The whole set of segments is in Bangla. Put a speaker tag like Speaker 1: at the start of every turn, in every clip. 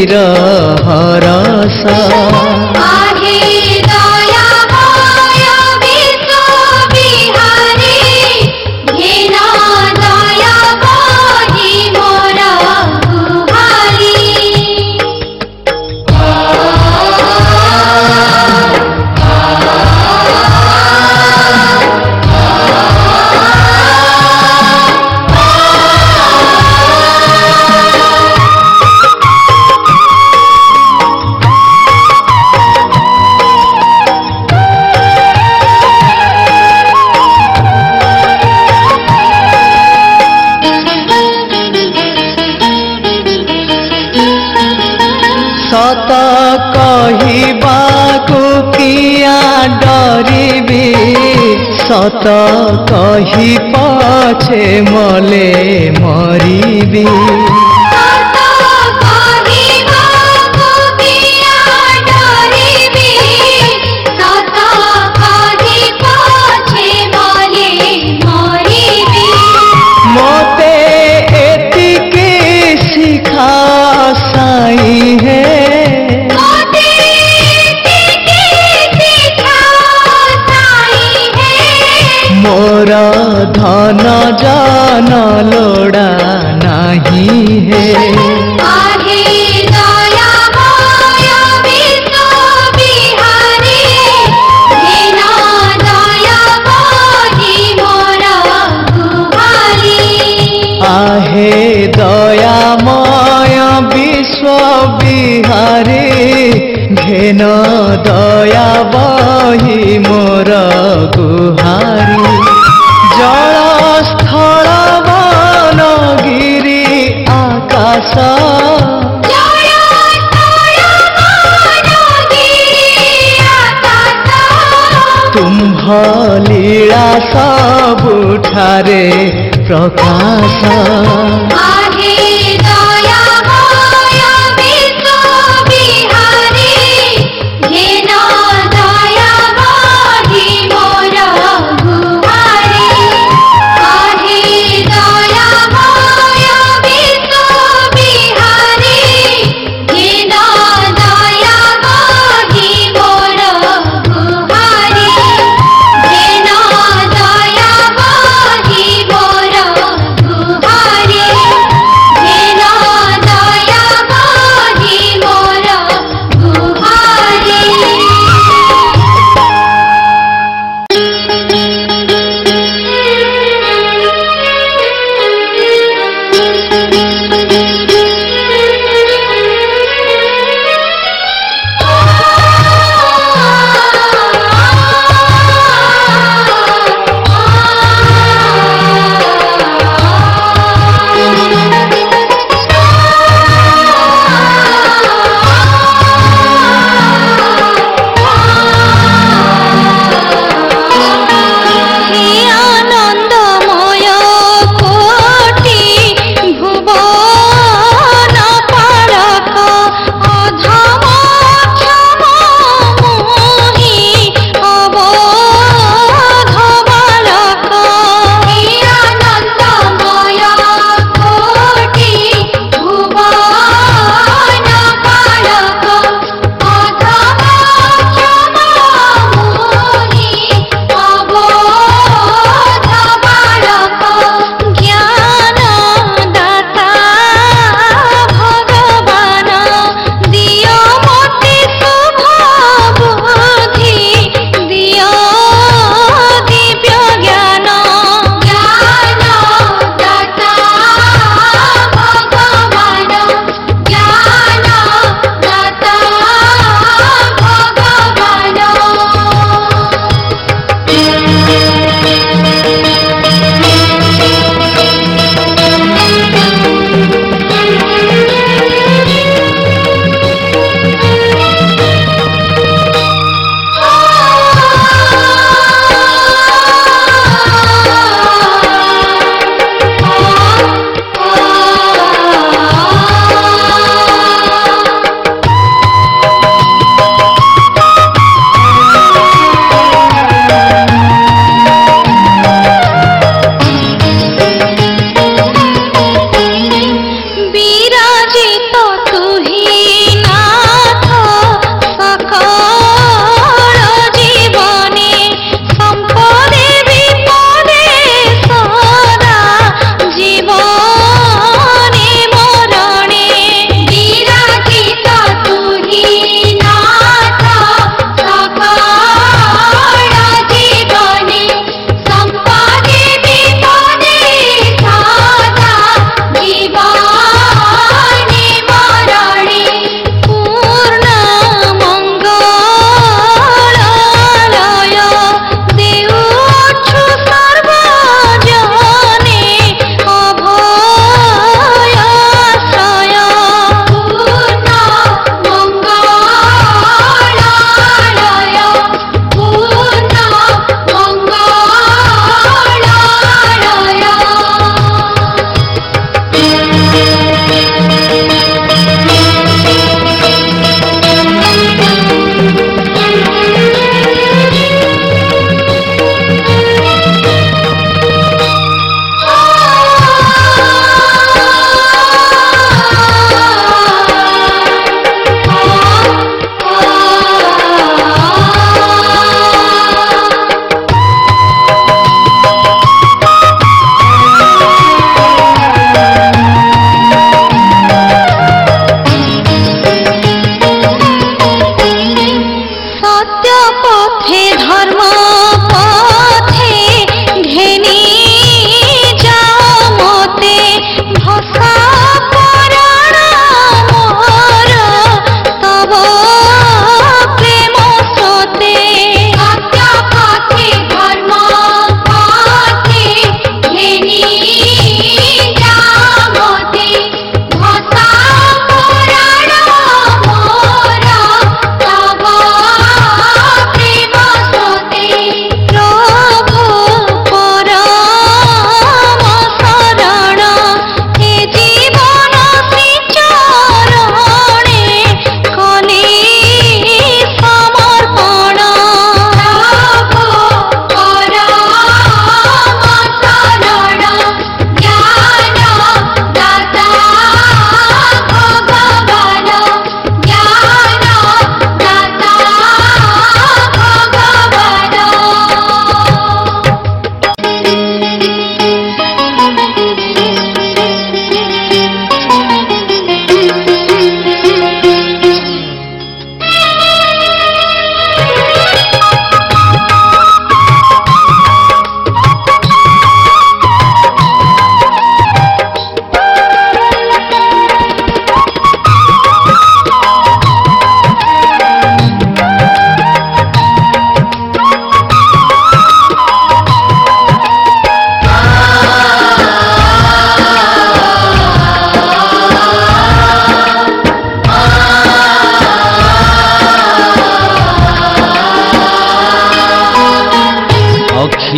Speaker 1: मीरा কথা কহি পাছে মলে মরিবি। হারে প্রকাশ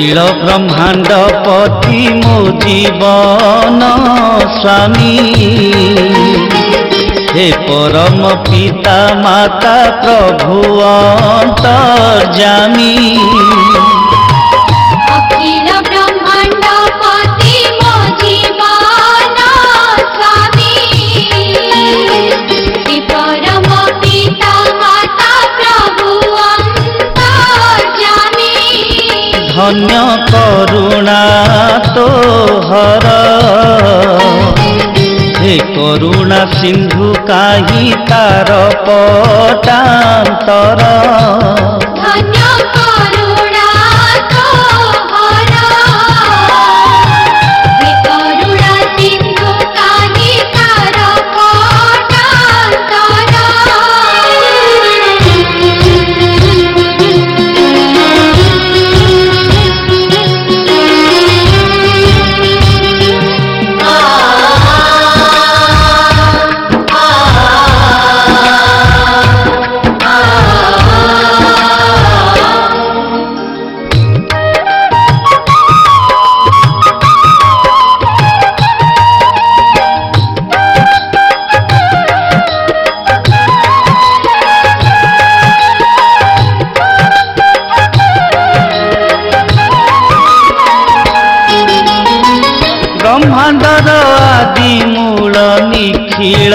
Speaker 2: নিখিল ব্রহ্মাণ্ড পতি মো জীবন স্বামী। হে পরম পিতা মাতা প্রভু অন্তর্জামী ଅନ୍ୟ କରୁଣା ତୋ ହର। ହେ କରୁଣା ସିନ୍ଧୁ କାହିଁ ତାର ପଟାନ୍ତର?
Speaker 3: ଧନ୍ୟ କରୁ
Speaker 2: নিখিল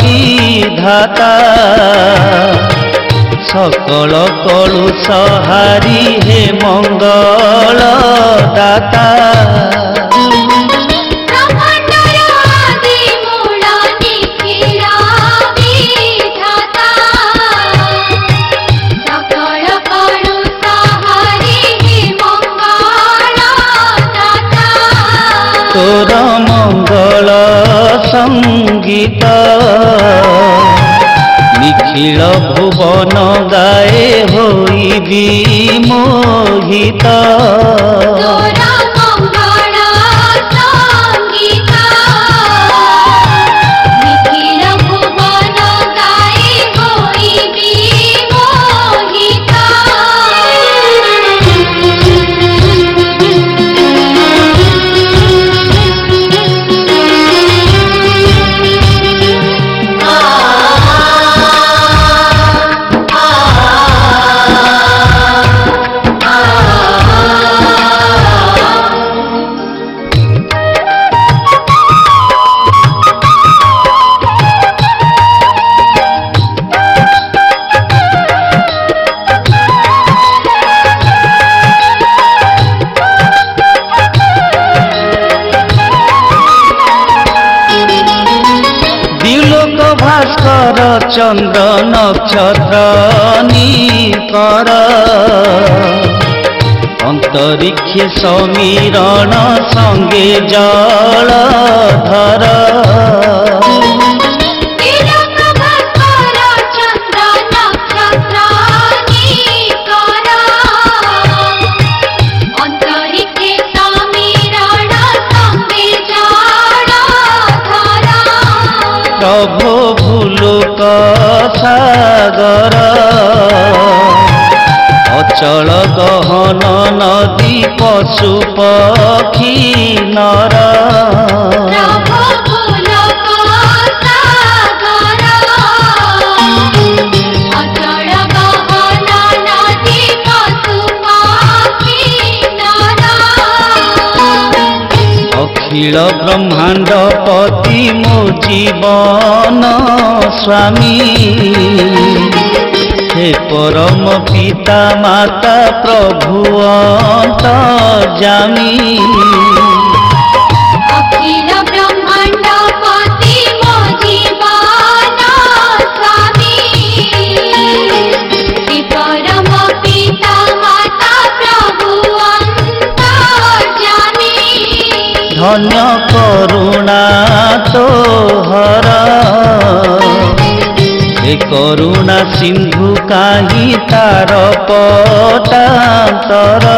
Speaker 2: বিধাতা। সকল কলু সহারি হে মঙ্গল দাতা নিখিল ভুবন গায়ে হইবি মোহিত। চন্দ্র নক্ষত্র নিকর অন্তরিক্ষে সমীরণ সঙ্গে জল ধর
Speaker 3: তিলক ভাস্কর চন্দ্র নক্ষত্র নিকর অন্তরিক্ষে সমীরণ সঙ্গে জড় ধর
Speaker 2: প্রভু ସାଗର ଅଚଳ ଗହନ ନଦୀ ପଶୁ ପକ୍ଷୀ ନର। অখিল ব্রহ্মাণ্ড পতি মো জীবন স্বামী। হে পরম পিতা মাতা প্রভু অন্তর্জামী। ଧନ୍ୟ କରୁଣା ତୋହର। ଏ କରୁଣା ସିନ୍ଧୁ କାହିଁ ତାର ପତା ତର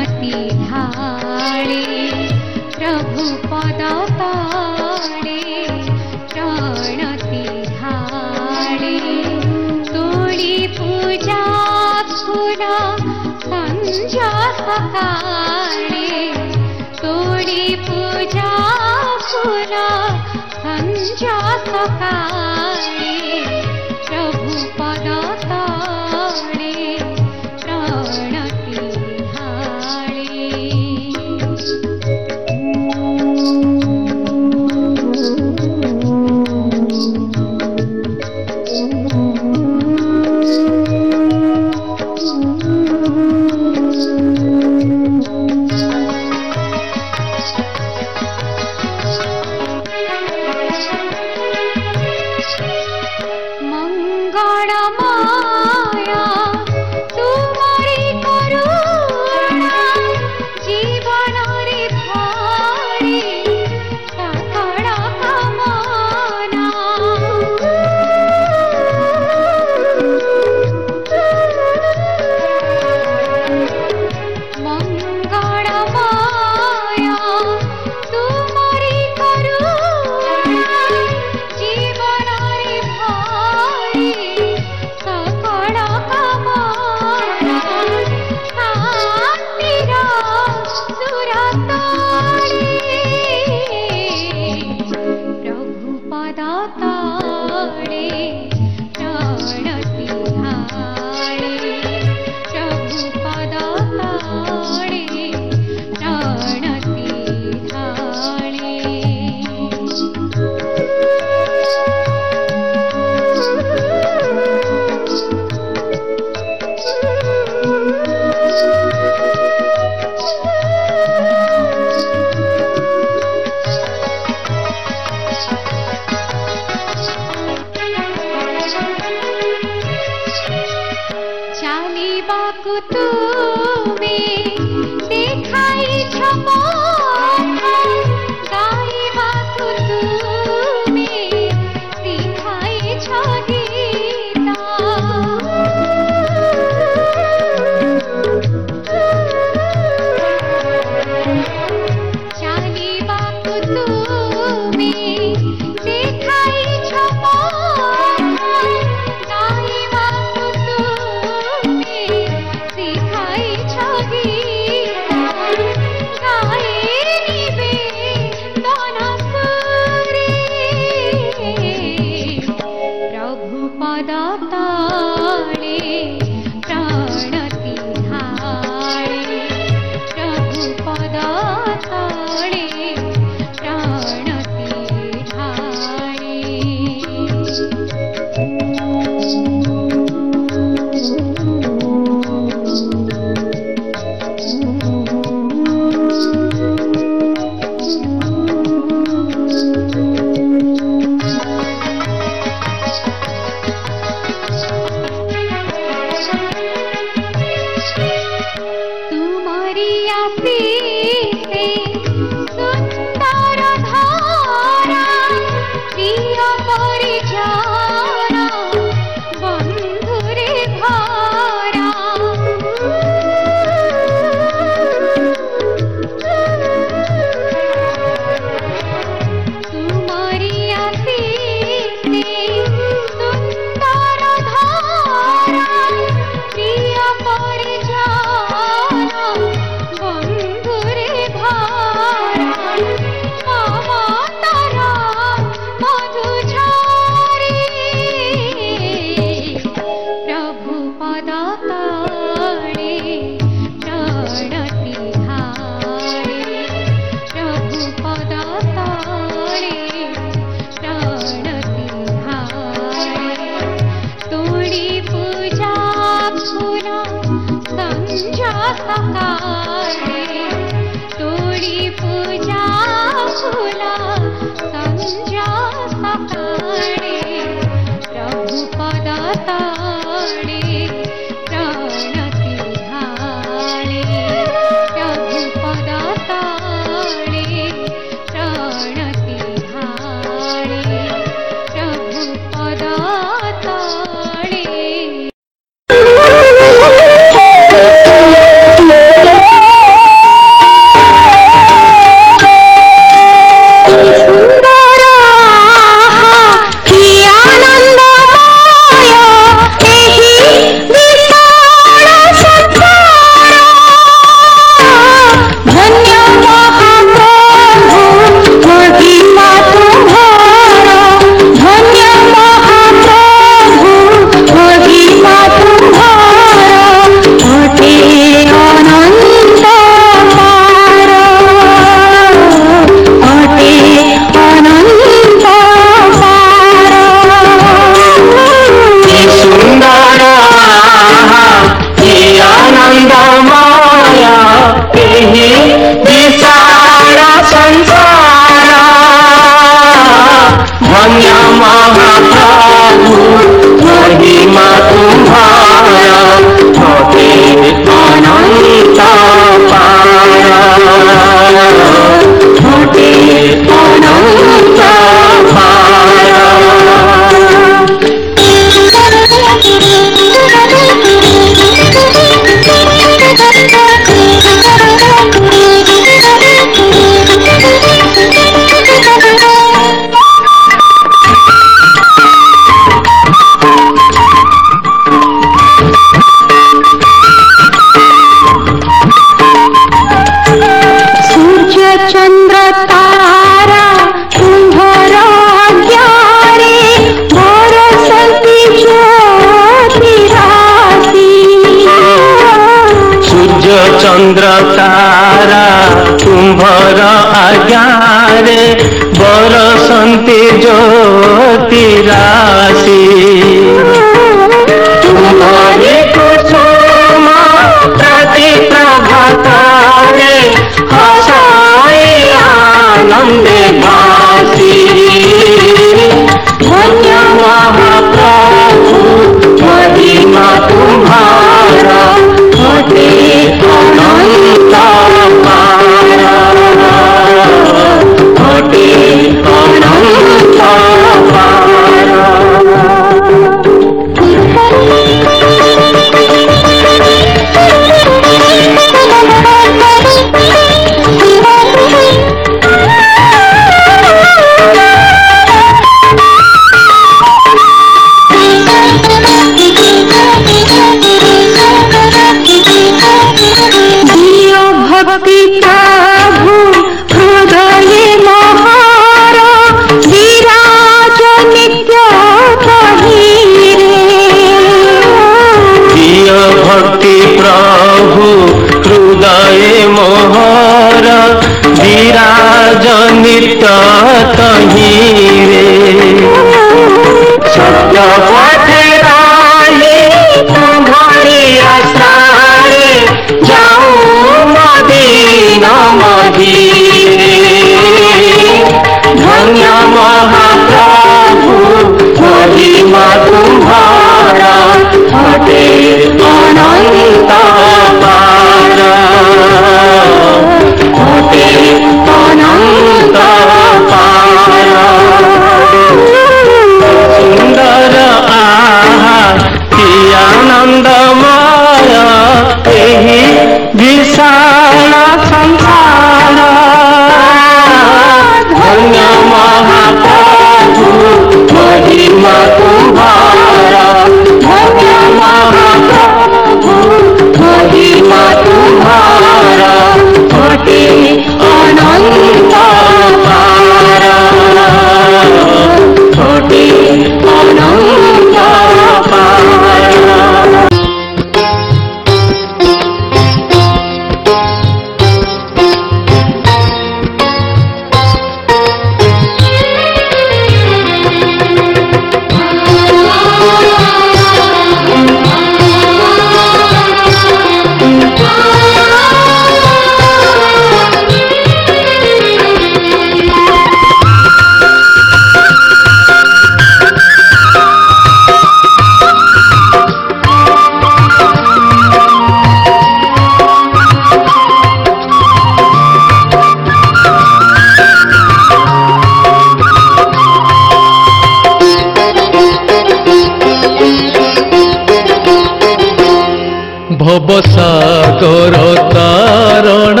Speaker 4: ମୋର ତାରଣ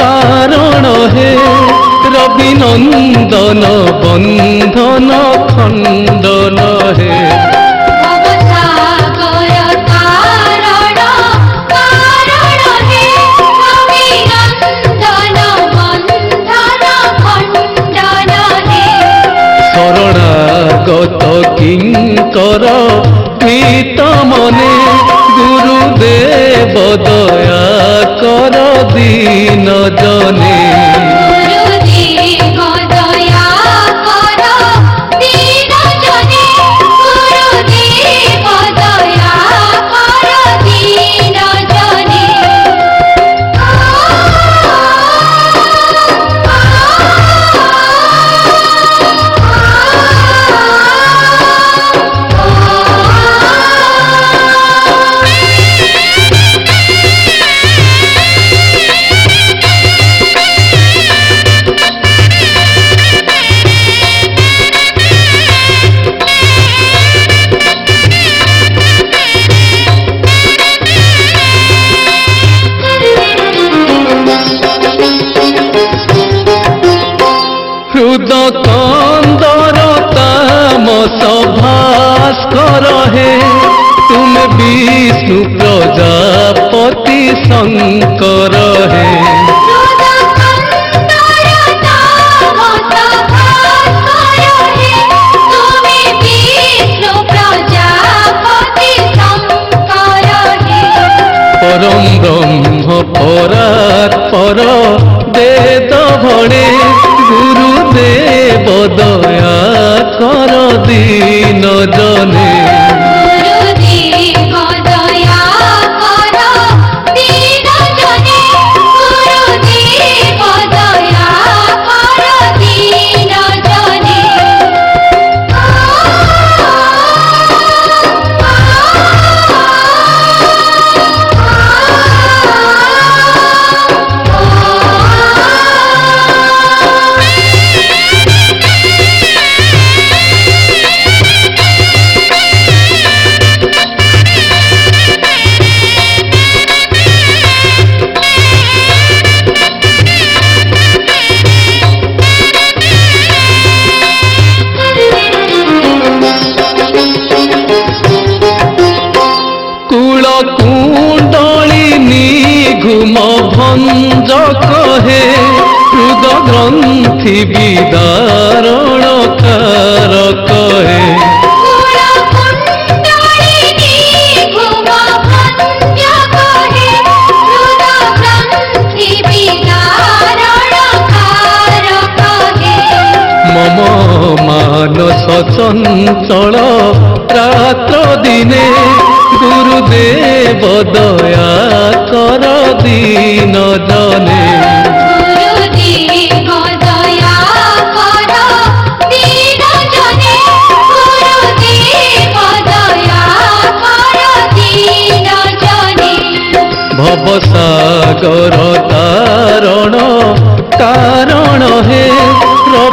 Speaker 4: କାରଣ ହେ ରବି ନନ୍ଦନ ବନ୍ଧ। রজনী পর দেত ভণে গুরুদেব দয়া কর দিয়ে তল রাত্র দিনে গুরুদেব দয়া কর দিন জনে ভবসাগর তারণ কারণ হে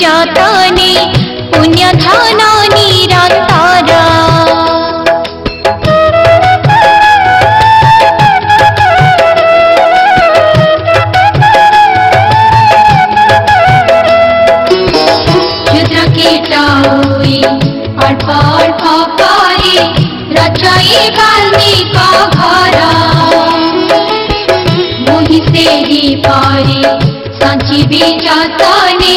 Speaker 3: जातानि पुण्यधानानि पुण्यकी रचयिकाली पाराहिते दीपारे वितानि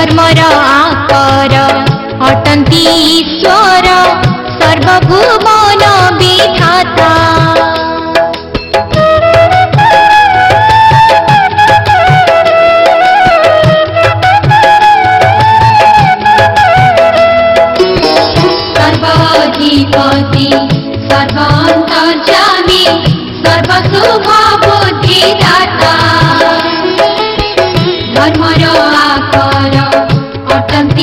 Speaker 3: आर अटन्ति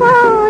Speaker 5: Wow.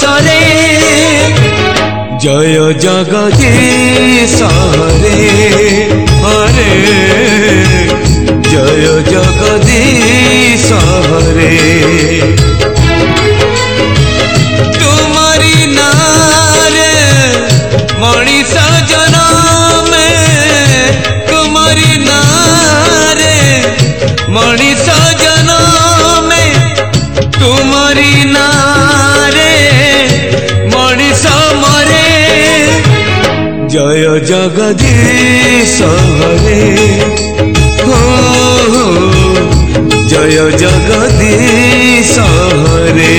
Speaker 6: স্তরে জয় জগদীশ রে जगदीश हरे हो जय जगदीश हरे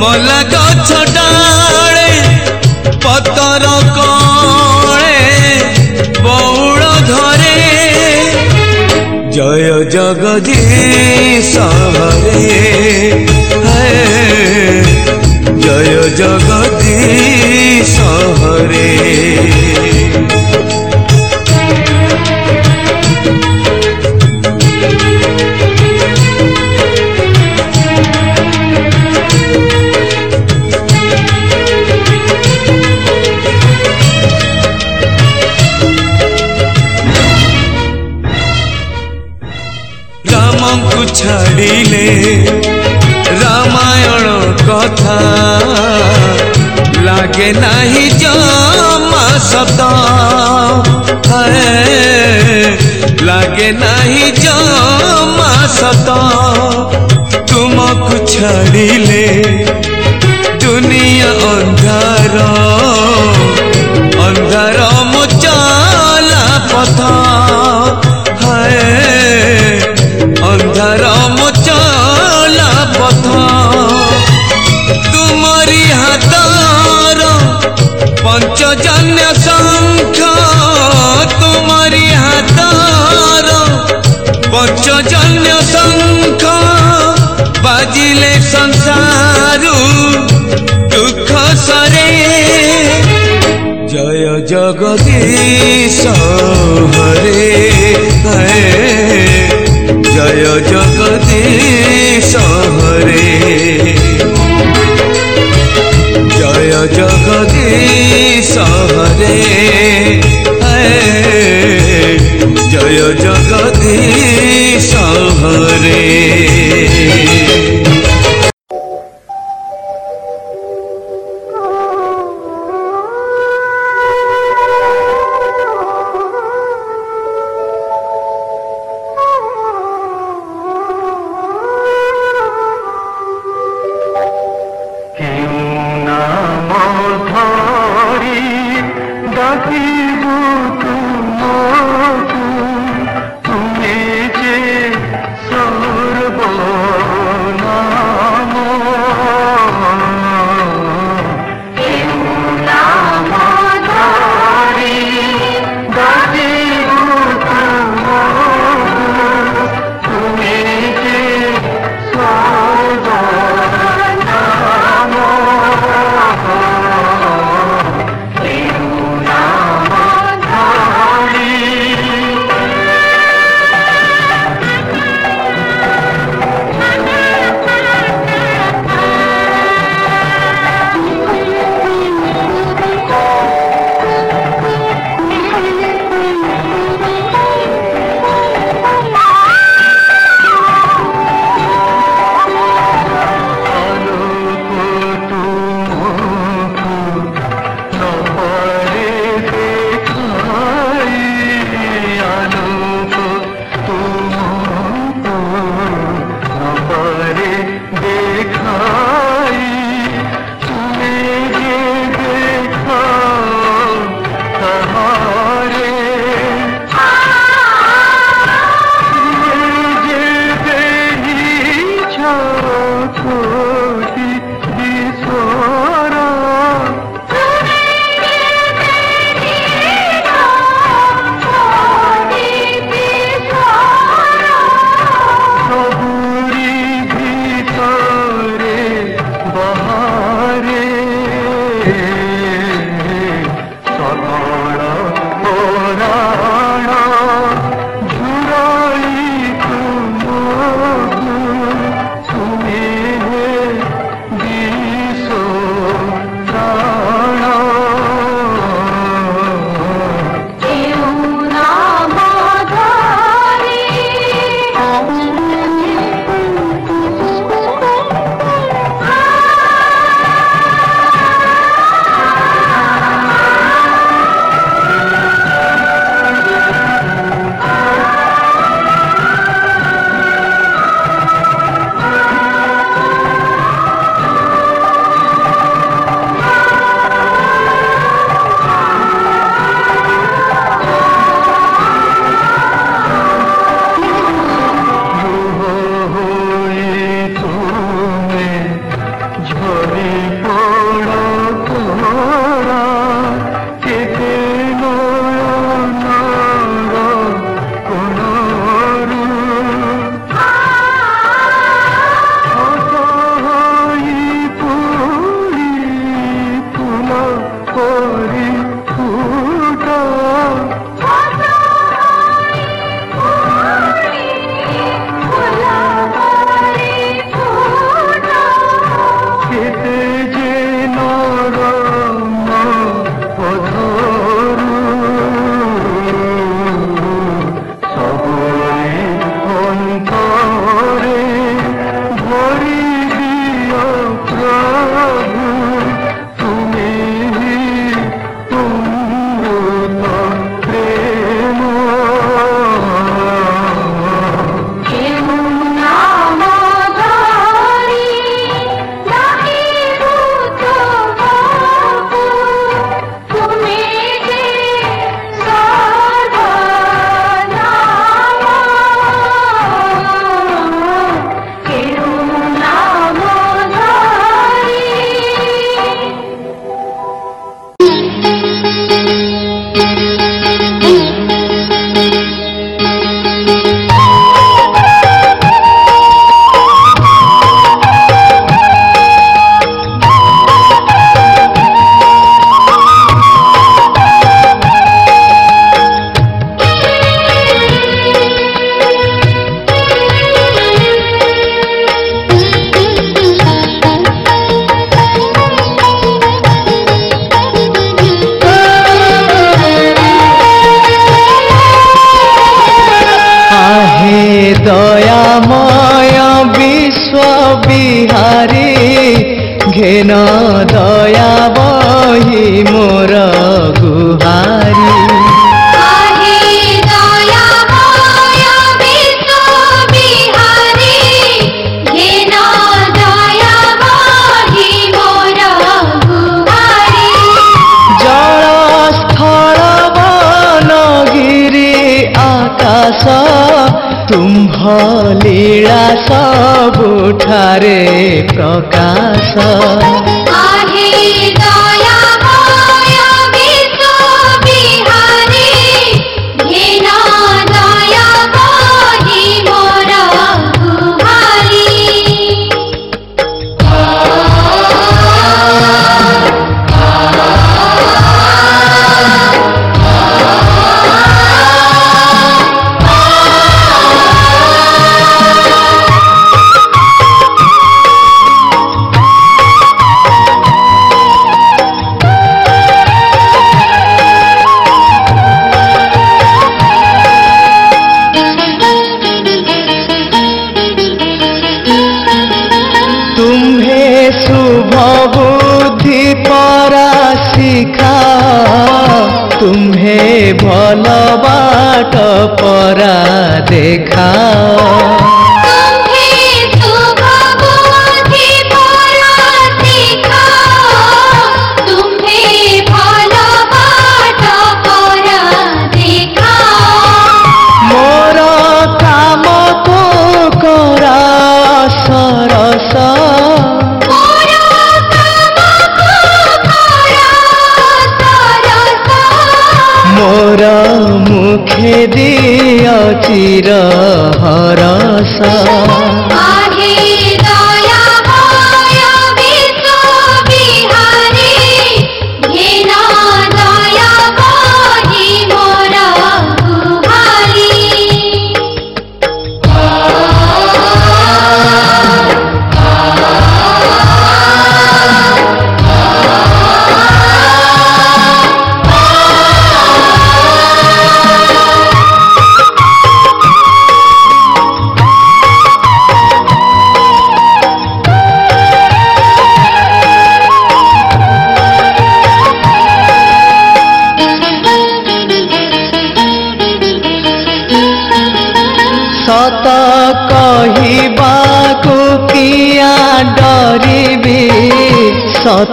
Speaker 6: ମଲା ଗଛ ଡାଳେ ପତର କଳେ ବଉଳ ଧରେ ଜୟ ଜଗଜୀ ସହରେ ଜୟ ଜଗଦୀ ସହରେ ନାହିଁ ଜମା ସତ ତୁମକୁ ଛାଡ଼ିଲେ ଦୁନିଆ ଅନ୍ଧାର ଅନ୍ଧାର ମୁଁ ଚଲା ପଥ ହାୟ ଅନ୍ଧାର ମୁଁ ଚଲା ପଥ ତୁମରି ହାତର ପଞ୍ଚଜନ୍ୟ जगदीश हरे जय जगदीश हरे। जय जगदीश हरे। जय जगदीश
Speaker 1: Oh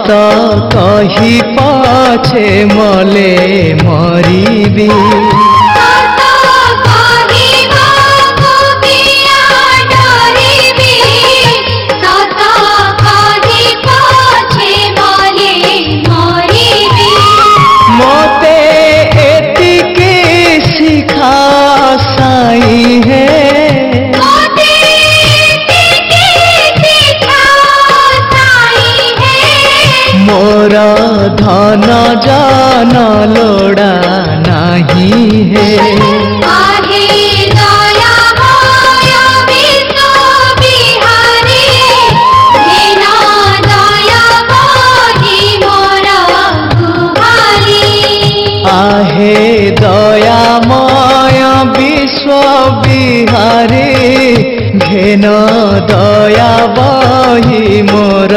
Speaker 1: माता कही पाछे मले मरीबी। जाना लोड़ा নাহি है। আহে দয়া ময় বিশ্ব ঘেন দয়া বহি মোর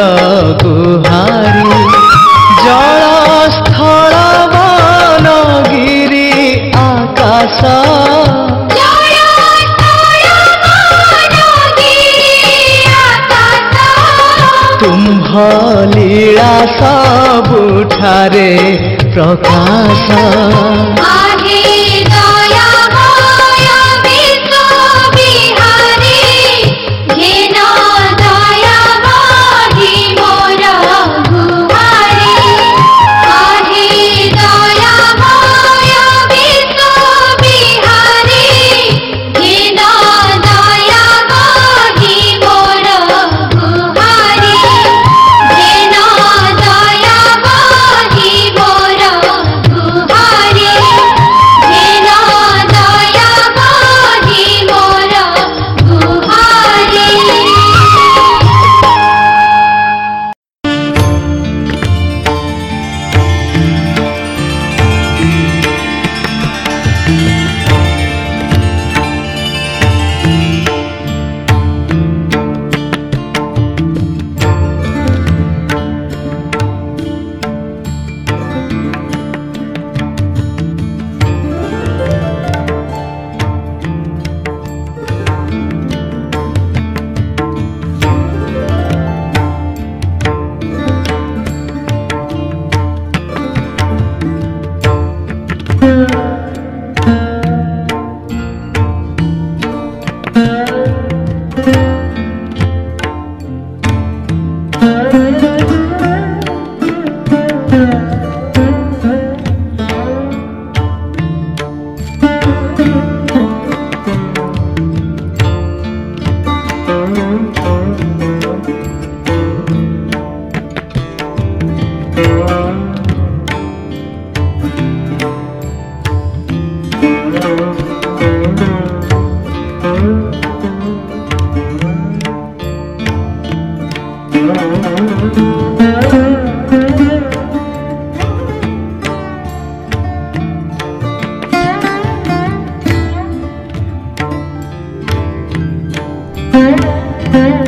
Speaker 1: গুহারী ଖଳବନ ଗିରି ଆକାଶ। ତୁମ୍ଭ ଲୀଳା ସବୁଠାରେ ପ୍ରକାଶ।
Speaker 3: Oh, oh, oh.